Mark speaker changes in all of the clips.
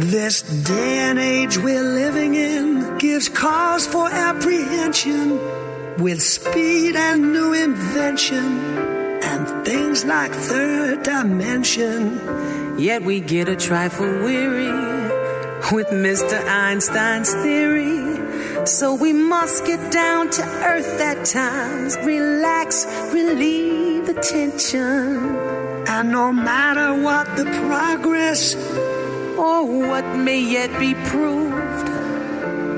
Speaker 1: This day and age we're living in gives cause for apprehension with speed and new invention and things like third dimension.
Speaker 2: Yet we get a trifle weary with Mr. Einstein's theory. So we must get down to earth at times, relax, relieve the tension.
Speaker 1: And no matter what the progress
Speaker 2: or what may yet be proved,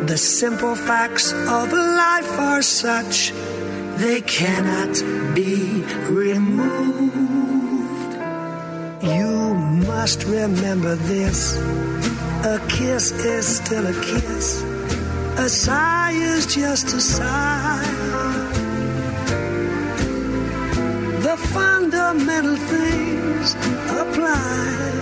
Speaker 1: the simple facts of life are such they cannot be removed. You must remember this a kiss is still a kiss, a sigh is just a sigh. The fundamental things apply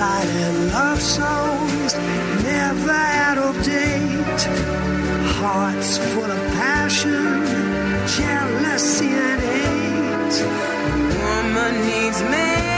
Speaker 1: Moonlight and love songs never out of date. Hearts full of passion, jealousy and hate.
Speaker 2: Woman needs man,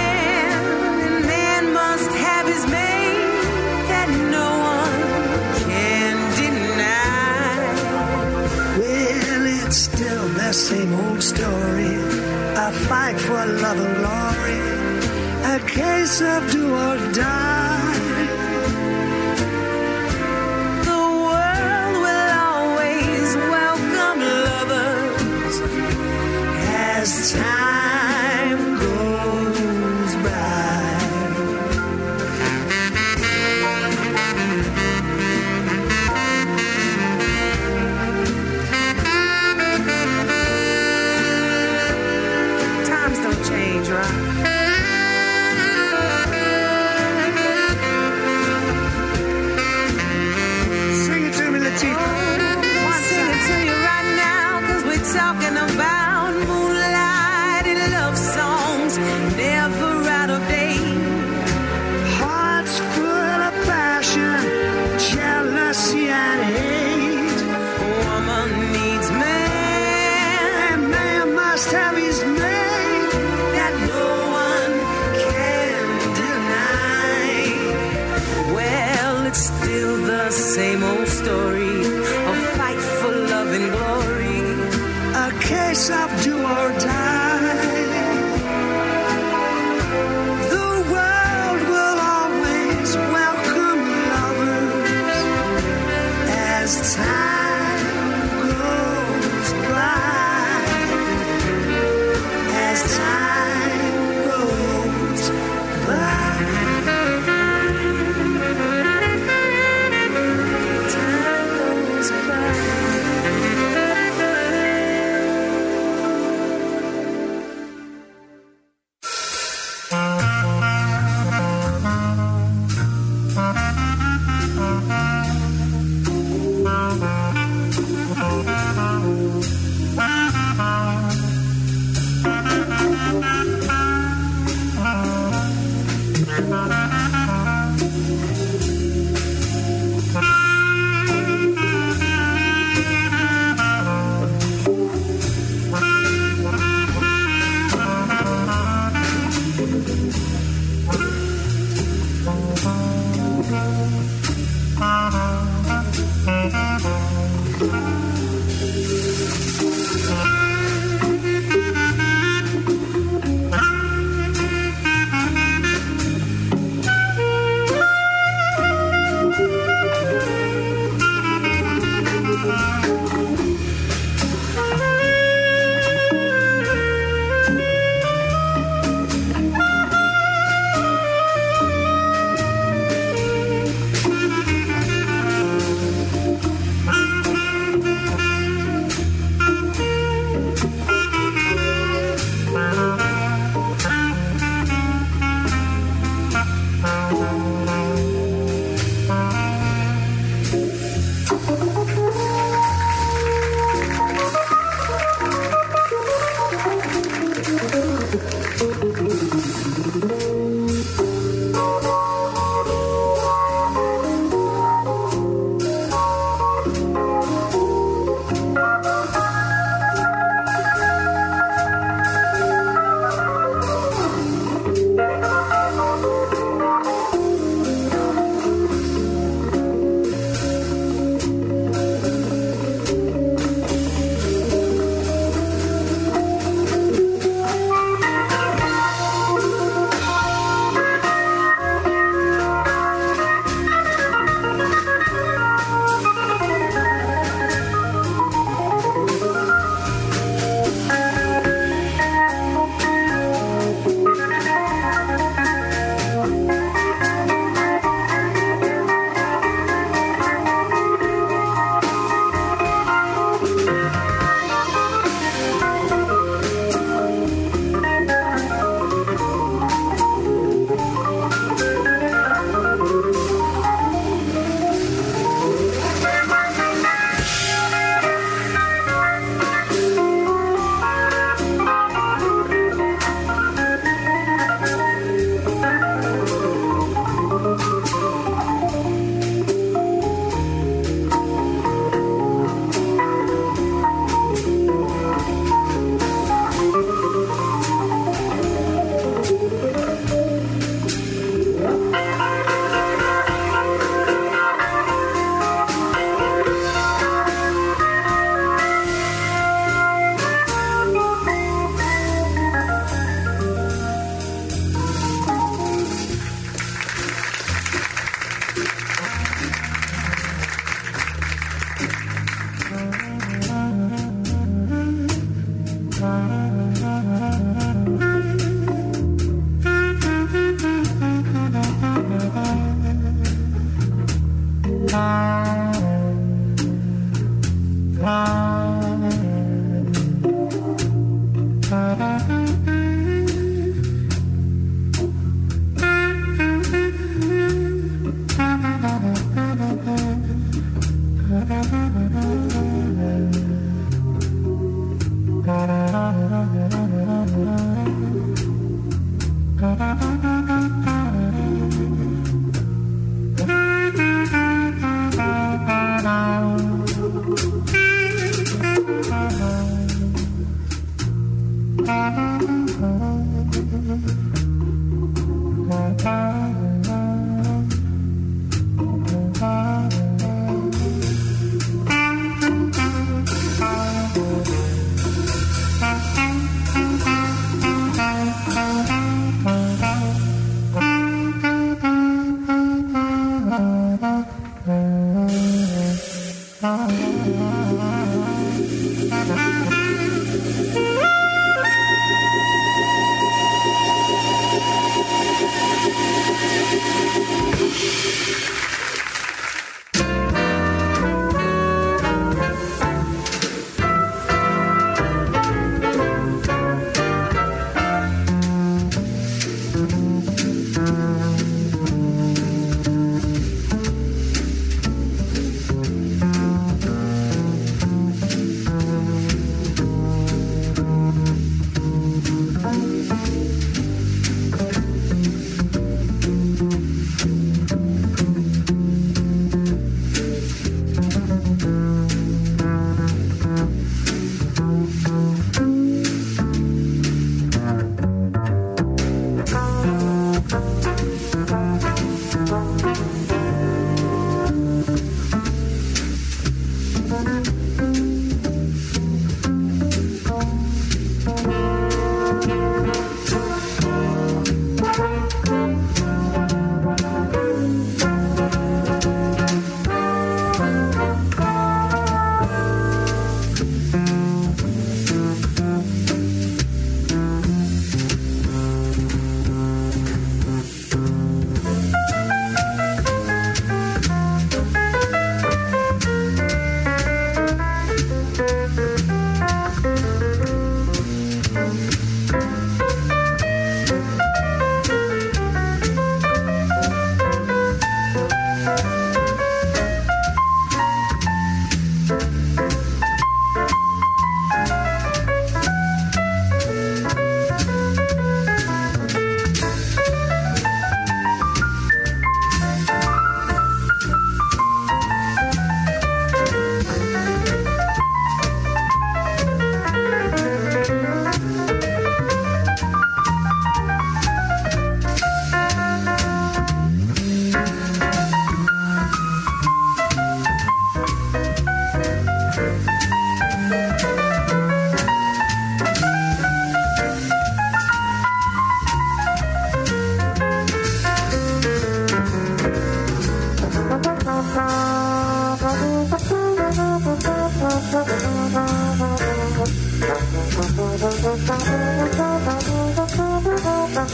Speaker 2: Thank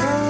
Speaker 2: you.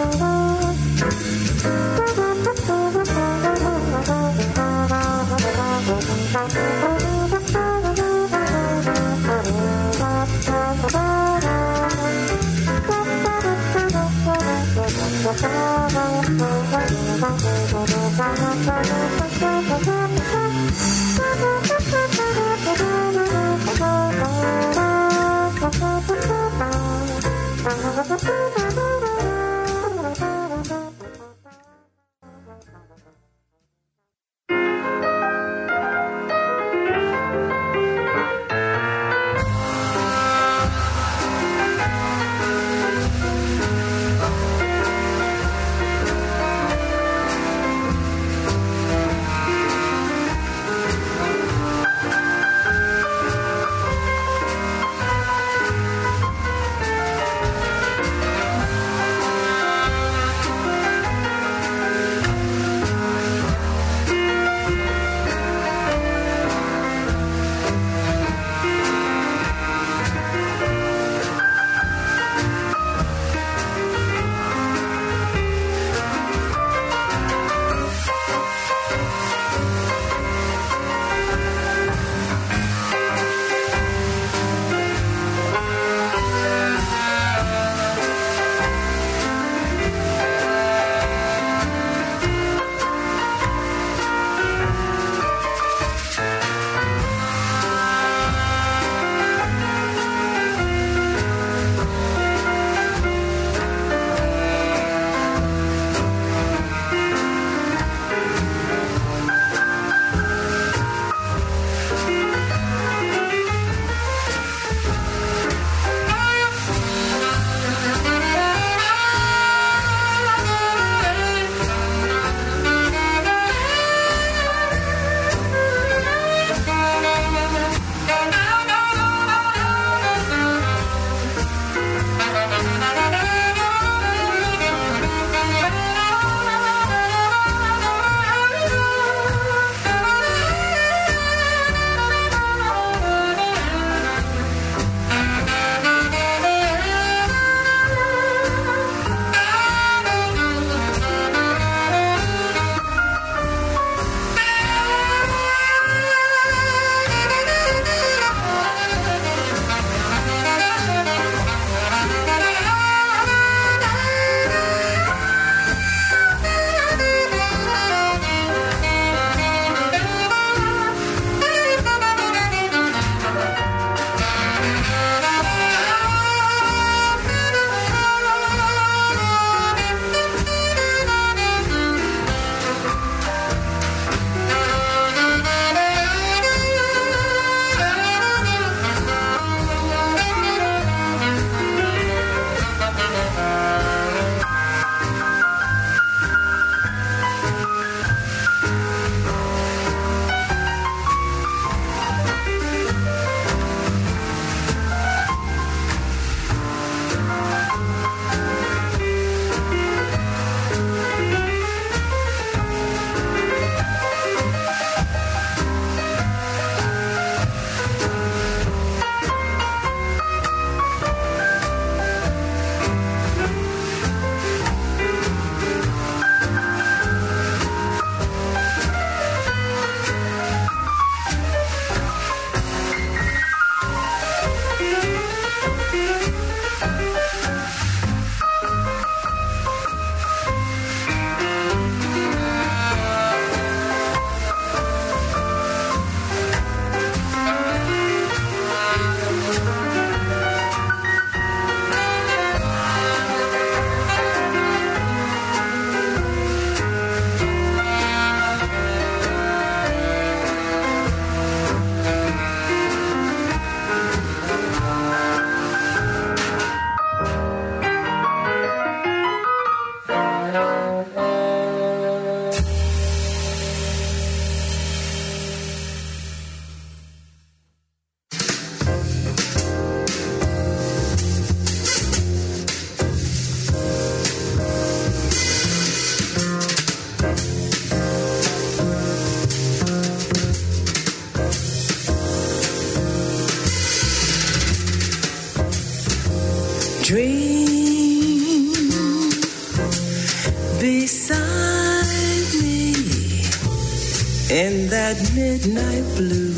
Speaker 2: Midnight blue.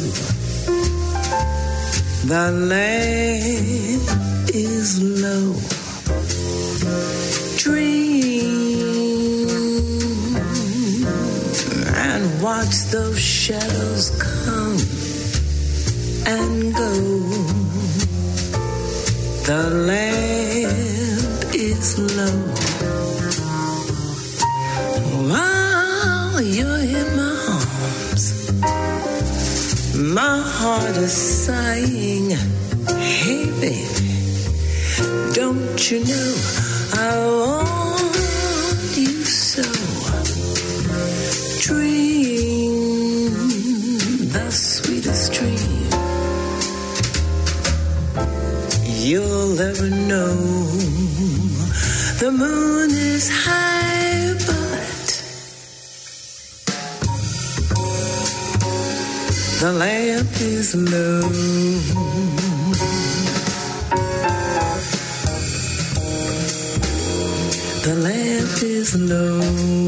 Speaker 2: The land is low. Dream and watch those shadows come and go. The lamp is low. My heart is sighing. Hey, baby, don't you know I want you so? Dream the sweetest dream you'll ever know. The moon is high, the lamp is low. The lamp is low.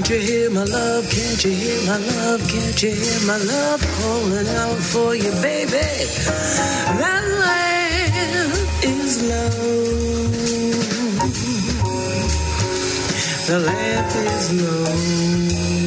Speaker 2: Can't you hear my love? Can't you hear my love? Can't you hear my love calling out for you, baby? That lamp is low. The lamp is low.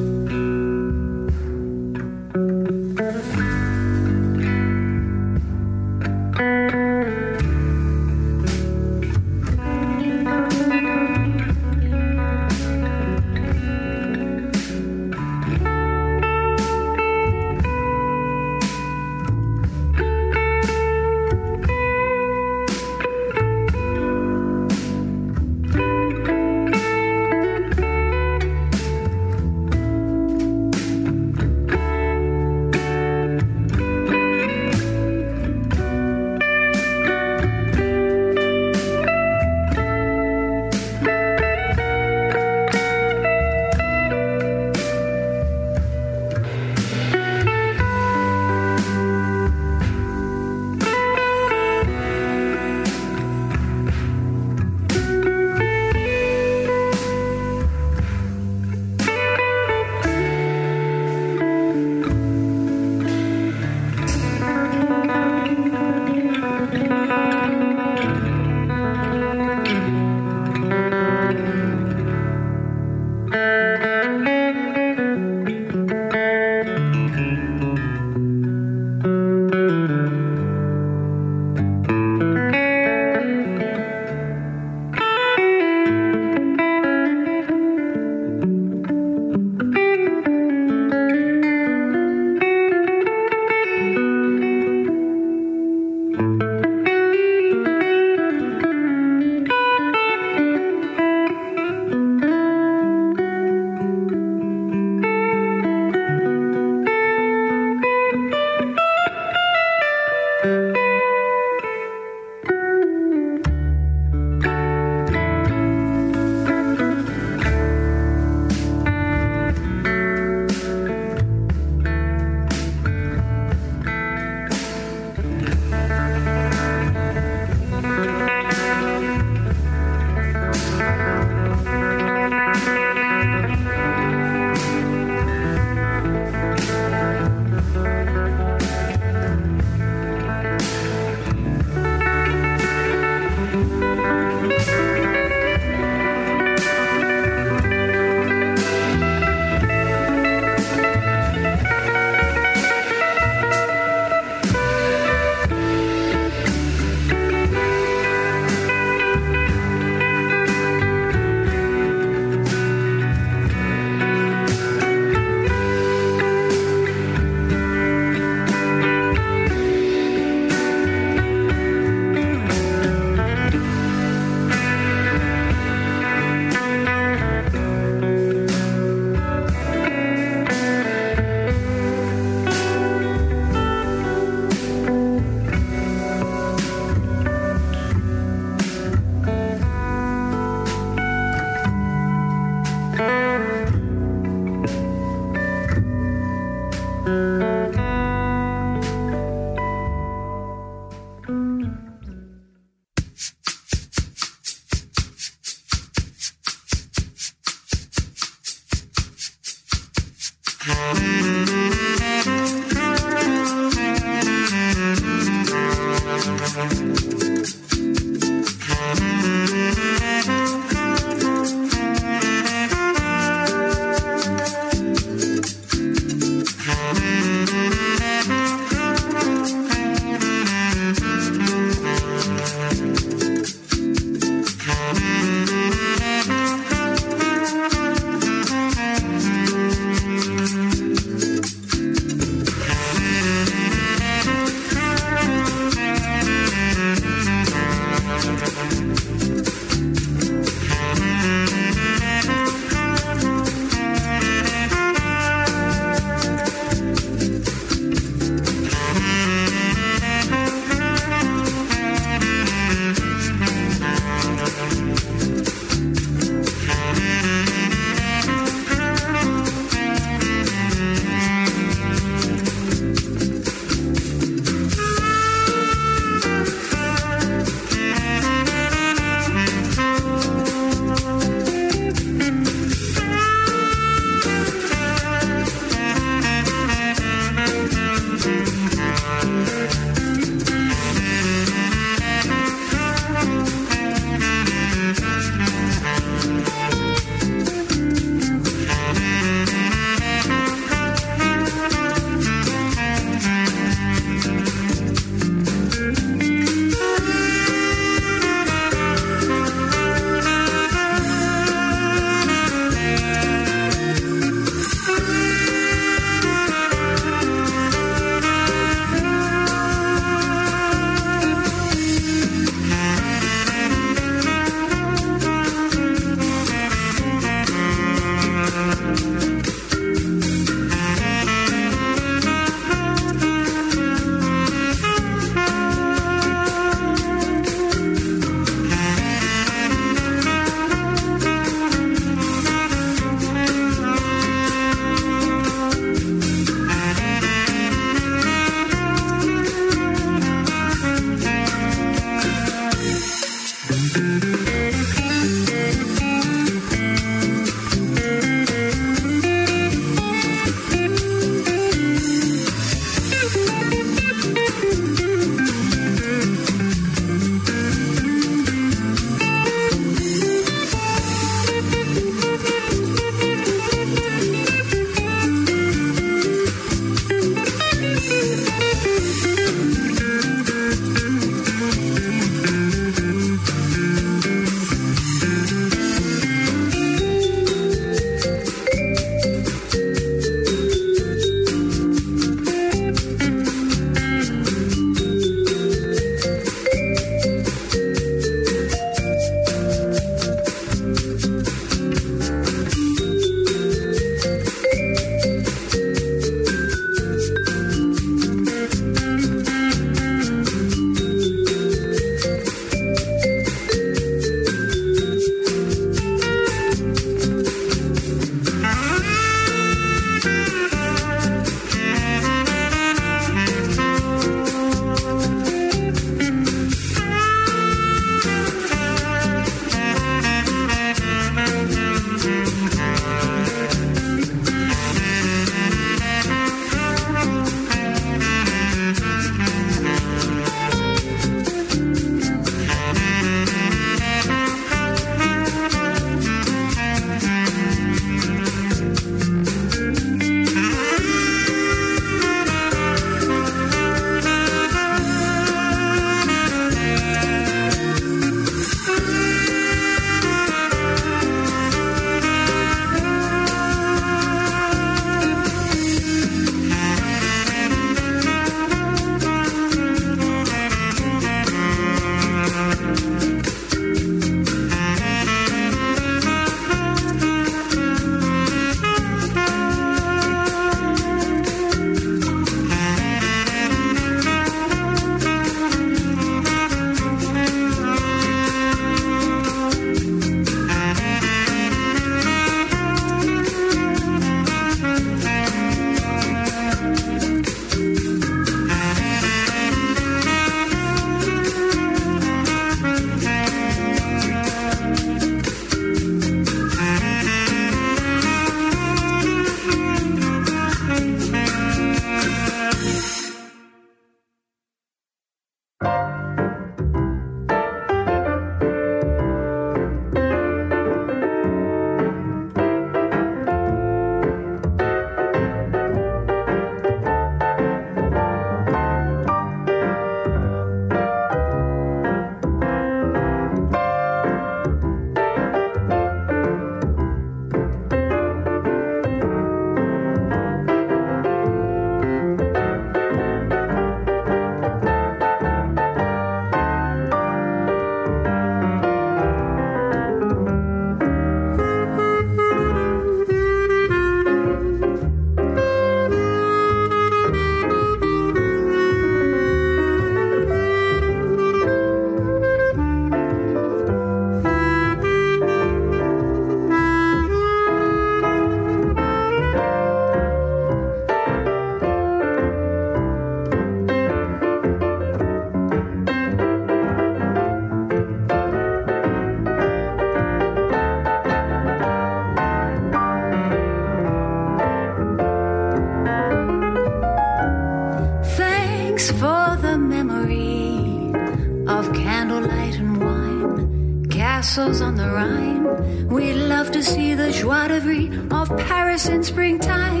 Speaker 3: Castles on the Rhine. We'd love to see the joie de vivre of Paris in springtime.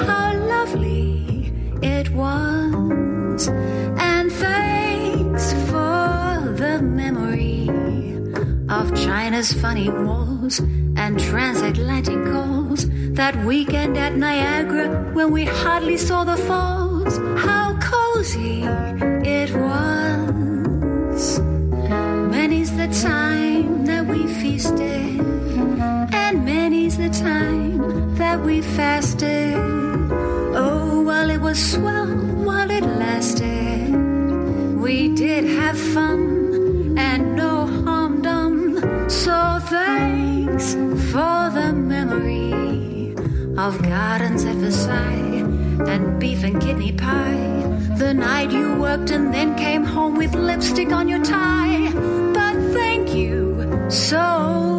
Speaker 3: How lovely it was. And thanks for the memory of China's funny walls and transatlantic calls. That weekend at Niagara when we hardly saw the falls. How cozy fasted. Oh, while it was swell, while it lasted, we did have fun and no harm done. So thanks for the memory of gardens at Versailles and beef and kidney pie. The night you worked and then came home with lipstick on your tie. But thank you so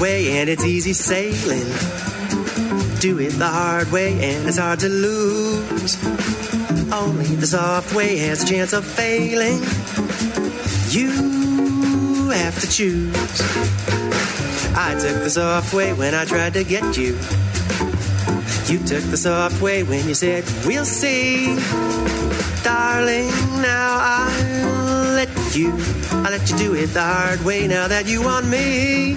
Speaker 4: way and it's easy sailing. Do it the hard way and it's hard to lose. Only the soft way has a chance of failing. You have to choose. I took the soft way when I tried to get you. You took the soft way when you said, We'll see. Darling, now I'll let you. I'll let you do it the hard way now that you want me.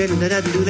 Speaker 4: To do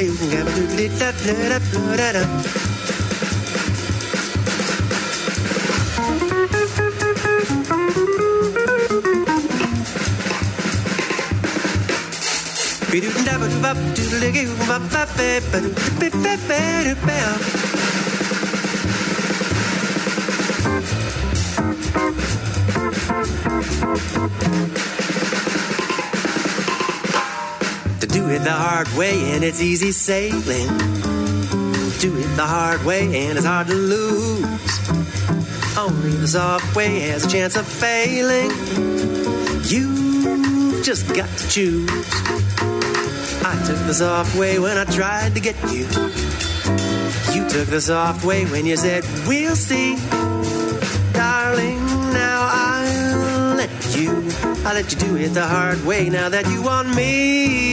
Speaker 4: it the hard way and it's easy sailing. Do it the hard way and it's hard to lose. Only the soft way has a chance of failing. You've just got to choose. I took the soft way when I tried to get you. You took the soft way when you said, We'll see. Darling, now I'll let you. I'll let you do it the hard way now that you want me.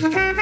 Speaker 2: Mm-hmm.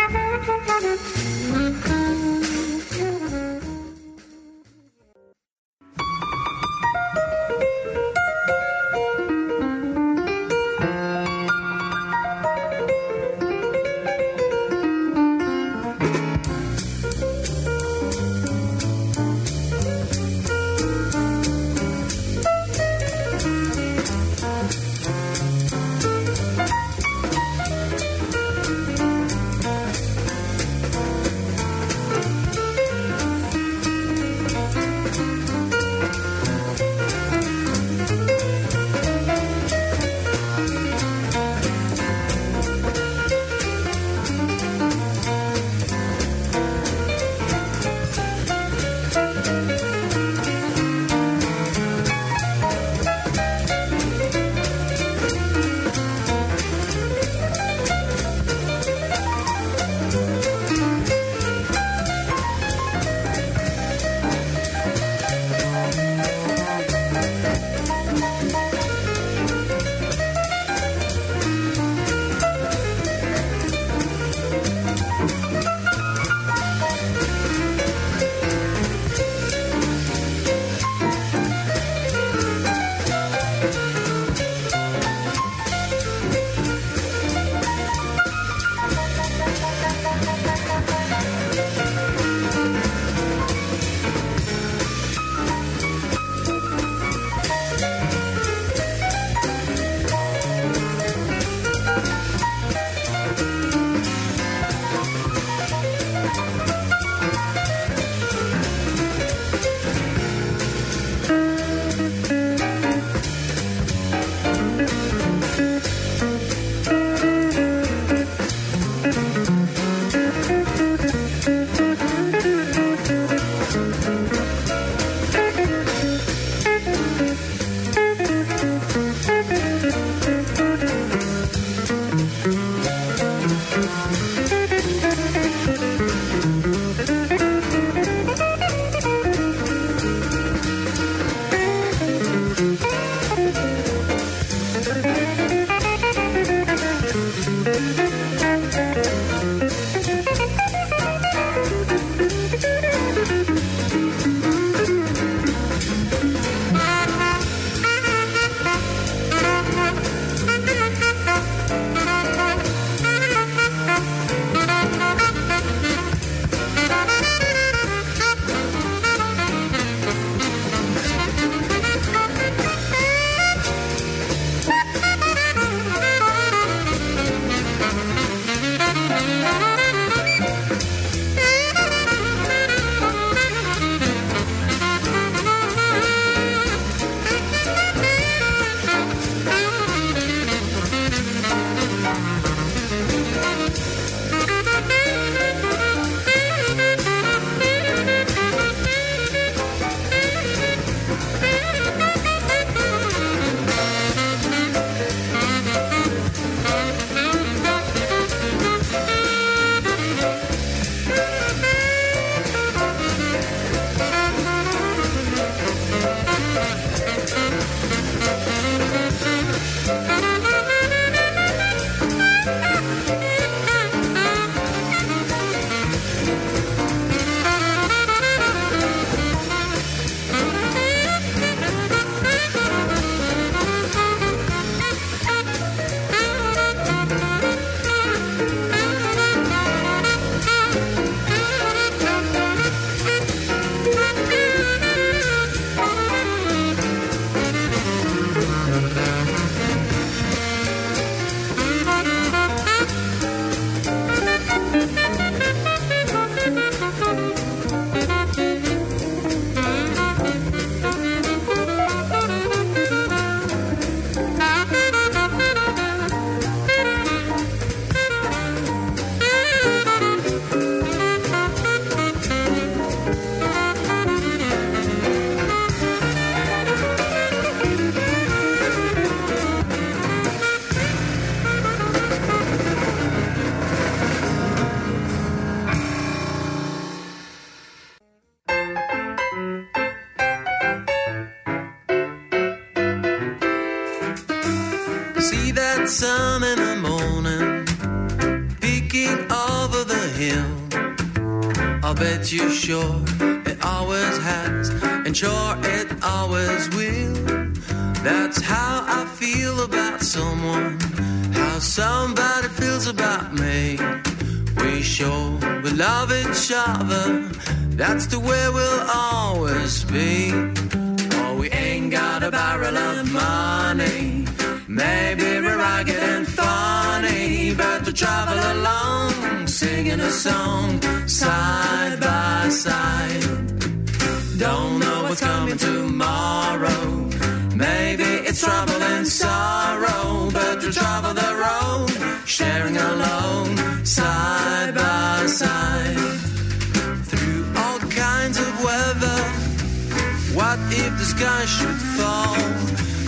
Speaker 2: sky should fall.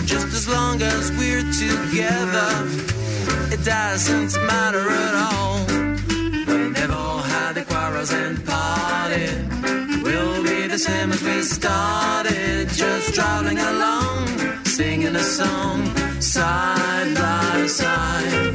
Speaker 2: Just as long as we're together, it doesn't matter at all. When they've all had the quarrels and parted, we'll be the same as we started. Just traveling along, singing a song, side by side.